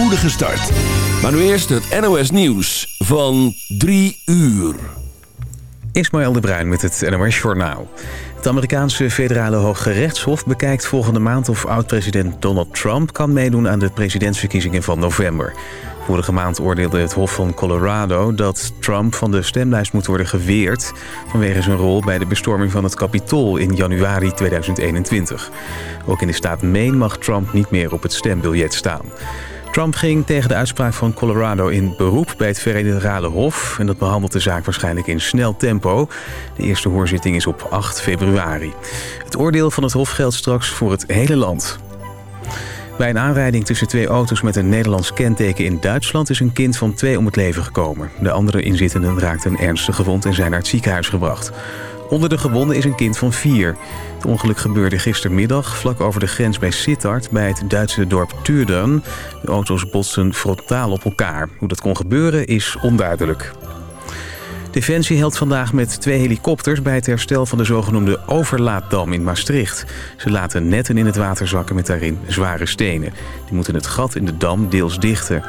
spoedige start. Maar nu eerst het NOS Nieuws van 3 uur. Ismaël de Bruin met het NOS Journaal. Het Amerikaanse federale hooggerechtshof bekijkt volgende maand... of oud-president Donald Trump kan meedoen aan de presidentsverkiezingen van november. Vorige maand oordeelde het Hof van Colorado dat Trump van de stemlijst moet worden geweerd... vanwege zijn rol bij de bestorming van het Capitool in januari 2021. Ook in de staat Maine mag Trump niet meer op het stembiljet staan. Trump ging tegen de uitspraak van Colorado in beroep bij het federale hof... en dat behandelt de zaak waarschijnlijk in snel tempo. De eerste hoorzitting is op 8 februari. Het oordeel van het hof geldt straks voor het hele land. Bij een aanrijding tussen twee auto's met een Nederlands kenteken in Duitsland... is een kind van twee om het leven gekomen. De andere inzittenden raakten ernstig gewond en zijn naar het ziekenhuis gebracht. Onder de gewonden is een kind van vier. Het ongeluk gebeurde gistermiddag vlak over de grens bij Sittard... bij het Duitse dorp Tuurdern. De auto's botsten frontaal op elkaar. Hoe dat kon gebeuren is onduidelijk. Defensie helpt vandaag met twee helikopters bij het herstel van de zogenoemde overlaaddam in Maastricht. Ze laten netten in het water zakken met daarin zware stenen. Die moeten het gat in de dam deels dichten.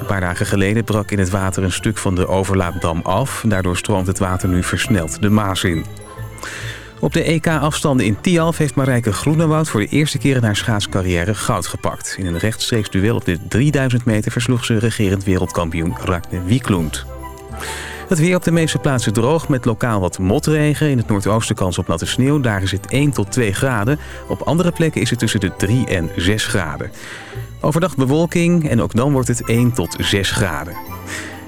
Een paar dagen geleden brak in het water een stuk van de overlaaddam af. Daardoor stroomt het water nu versneld de Maas in. Op de EK-afstanden in Tialf heeft Marijke Groenewoud... voor de eerste keer in haar schaatscarrière goud gepakt. In een rechtstreeks duel op de 3000 meter versloeg ze regerend wereldkampioen Ragne Wieklund. Het weer op de meeste plaatsen droog met lokaal wat motregen. In het noordoosten kans op natte sneeuw. Daar is het 1 tot 2 graden. Op andere plekken is het tussen de 3 en 6 graden. Overdag bewolking en ook dan wordt het 1 tot 6 graden.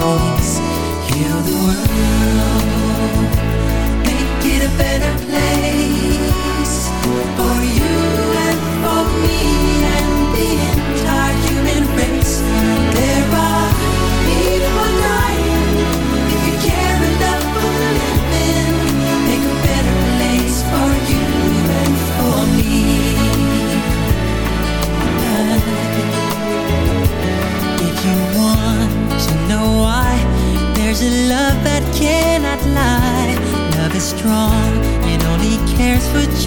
place. Heal the world, make it a better place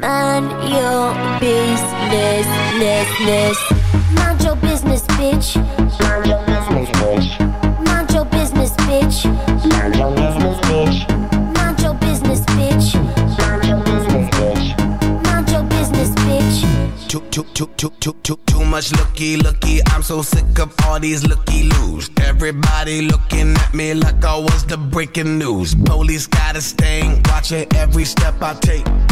Man your business, ness, ness. Mind your business, bitch. Mind your business, bitch. Mind your business, bitch. Mind your business, bitch. Mind your business, bitch. Mind your business, bitch. Mind your business, bitch. Too, too, too, too, too, too, too much looky, looky. I'm so sick of all these looky loos. Everybody looking at me like I was the breaking news. Police got a stain, watching every step I take,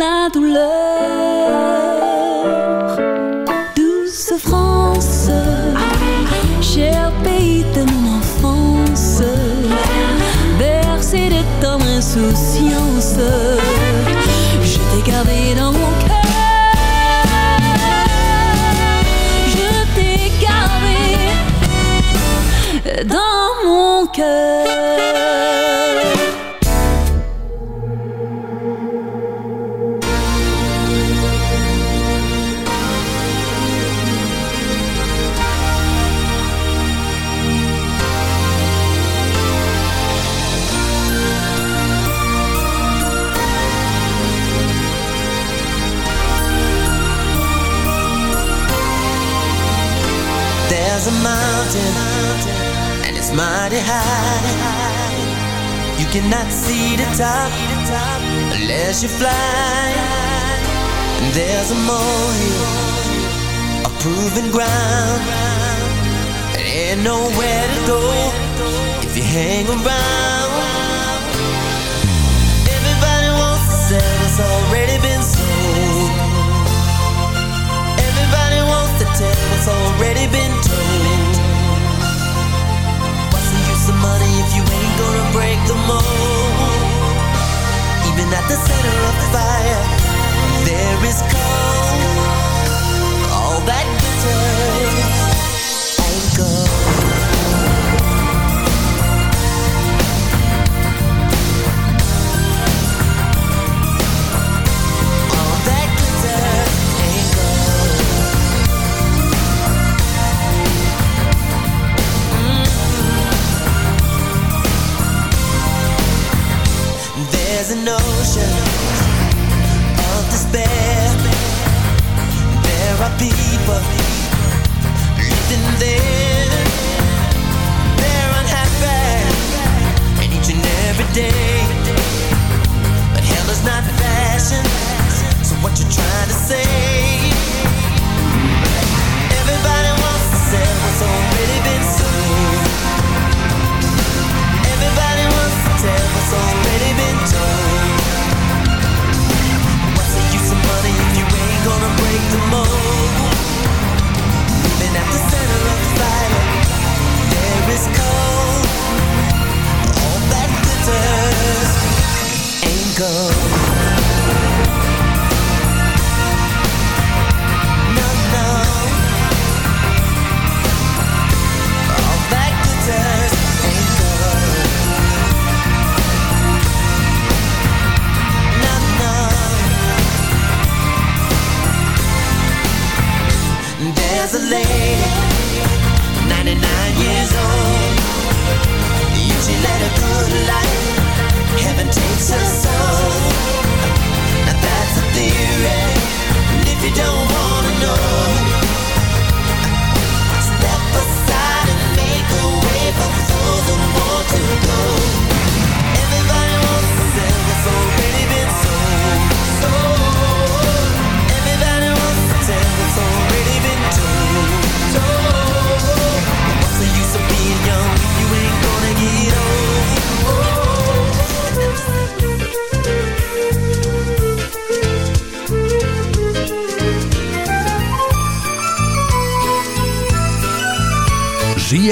La douleur. Douce France, cher pays de mon enfance, bercé de tendre insouciance, je t'ai gardé dans mon cœur. Unless you fly. And there's a molehill, a proven ground. There ain't nowhere to go if you hang around. Everybody wants to sell what's already been sold. Everybody wants to tell what's already been told. What's the use of money if you ain't gonna break the mold? At the center of the fire, there is cold. All that glitters ain't gold. People living there. They're unhappy, and each and every day. But hell is not fashion. So what you trying to say? Everybody wants to sell what's already been sold. Everybody wants to tell what's already been told. What's the use of money if you ain't gonna break? There